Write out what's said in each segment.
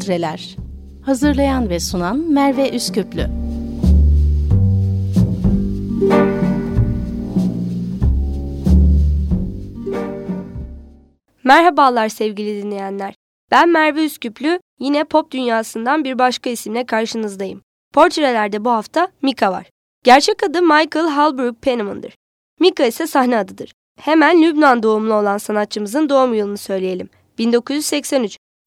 Portreler Hazırlayan ve sunan Merve Üsküplü Merhabalar sevgili dinleyenler. Ben Merve Üsküplü, yine pop dünyasından bir başka isimle karşınızdayım. Portrelerde bu hafta Mika var. Gerçek adı Michael Halbrook Penniman'dır. Mika ise sahne adıdır. Hemen Lübnan doğumlu olan sanatçımızın doğum yılını söyleyelim. 1983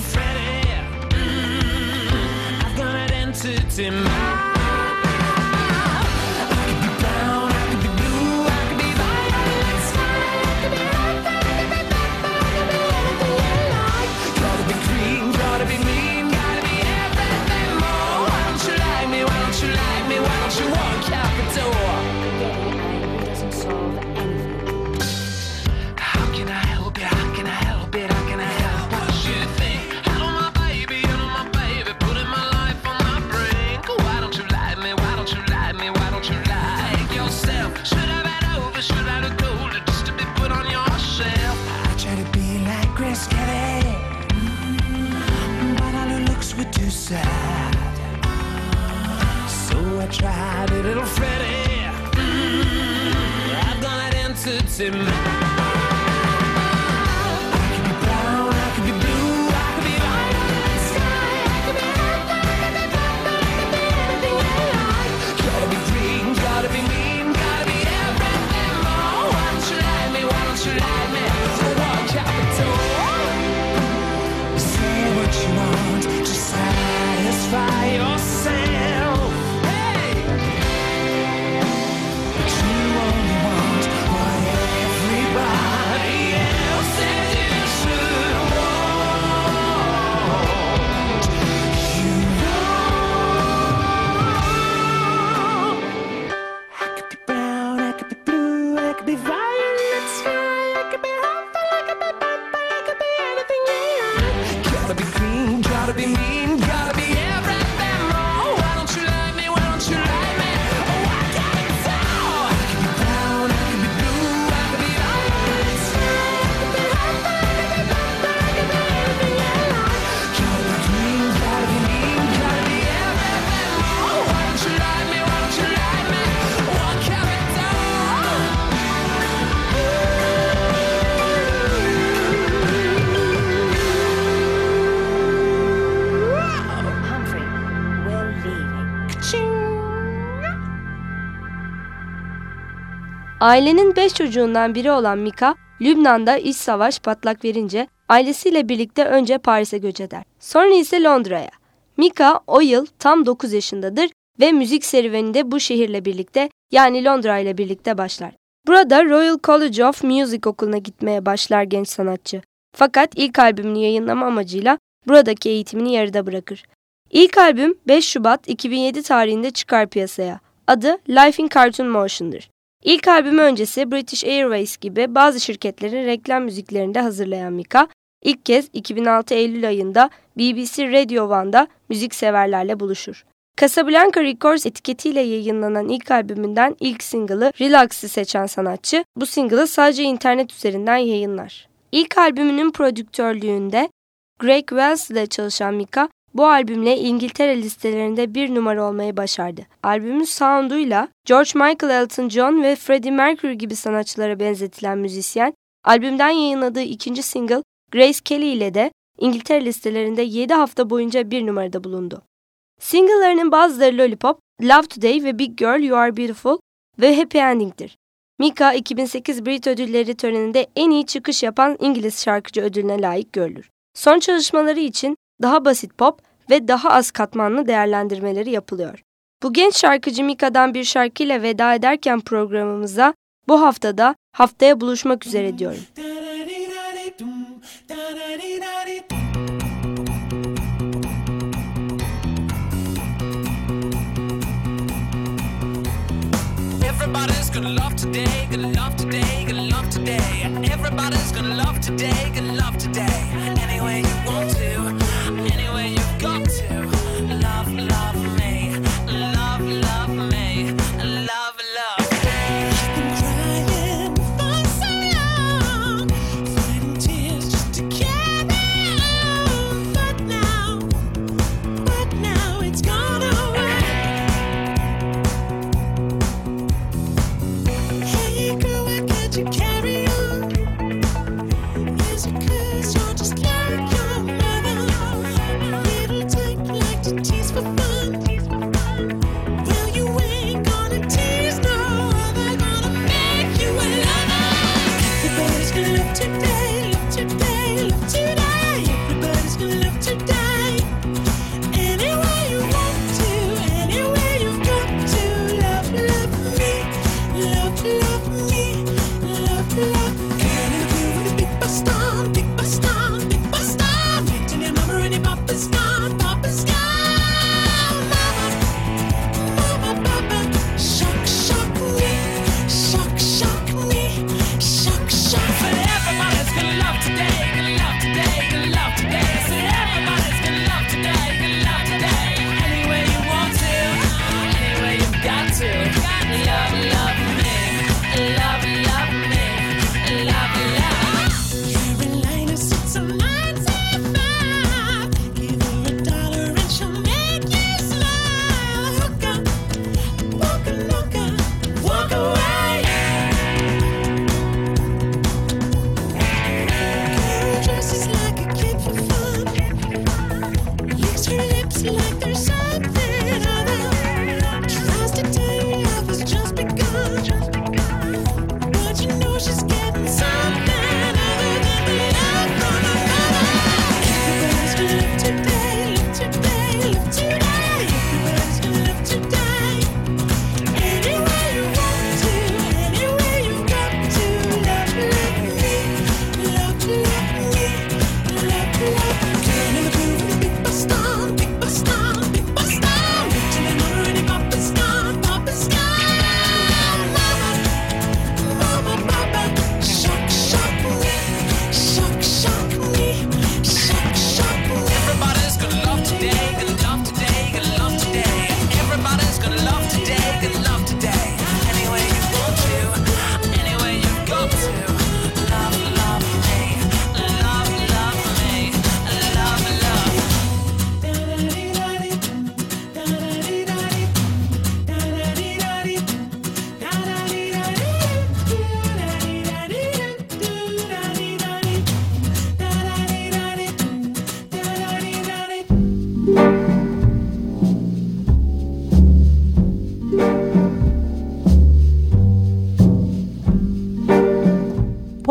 Freddy. Mm -hmm. I've got an entity. is scary mm, But all her looks were too sad. So I tried a little Freddy. Mm, I've got an answer to Tim Ailenin beş çocuğundan biri olan Mika, Lübnan'da iç savaş patlak verince ailesiyle birlikte önce Paris'e göç eder. Sonra ise Londra'ya. Mika o yıl tam 9 yaşındadır ve müzik serüveninde bu şehirle birlikte yani Londra ile birlikte başlar. Burada Royal College of Music okuluna gitmeye başlar genç sanatçı. Fakat ilk albümünü yayınlama amacıyla buradaki eğitimini yarıda bırakır. İlk albüm 5 Şubat 2007 tarihinde çıkar piyasaya. Adı Life in Cartoon Motion'dır. İlk albümü öncesi British Airways gibi bazı şirketlerin reklam müziklerinde hazırlayan Mika, ilk kez 2006 Eylül ayında BBC Radio One'da müzikseverlerle buluşur. Casablanca Records etiketiyle yayınlanan ilk albümünden ilk single'ı Relax'ı seçen sanatçı bu single'ı sadece internet üzerinden yayınlar. İlk albümünün prodüktörlüğünde Greg Wells ile çalışan Mika bu albümle İngiltere listelerinde bir numara olmayı başardı. Albümün sounduyla George Michael, Elton John ve Freddie Mercury gibi sanatçılara benzetilen müzisyen, albümden yayınladığı ikinci single Grace Kelly ile de İngiltere listelerinde 7 hafta boyunca bir numarada bulundu. Single'larının bazıları Lollipop, Love Today ve Big Girl You Are Beautiful ve Happy Ending'dir. Mika 2008 Brit Ödülleri töreninde en iyi çıkış yapan İngiliz şarkıcı ödülüne layık görülür. Son çalışmaları için daha basit pop ve daha az katmanlı değerlendirmeleri yapılıyor. Bu genç şarkıcı Mika'dan bir şarkıyla veda ederken programımıza bu haftada haftaya buluşmak üzere diyorum. Everybody's gonna love today, gonna love today, gonna love today. Everybody's gonna love today, gonna love today. Any you want to. love me, love, love.